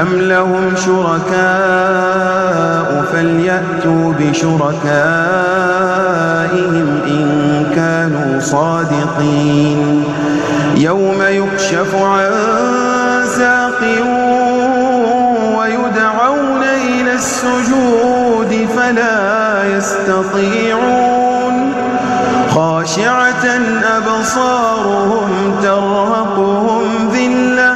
أم لهم شركاء فليأتوا بشركائهم إن كانوا صادقين يوم يكشف عن ساق ويدعون إلى السجود فلا يستطيعون خاشعة أبصارهم ترهقهم ذلة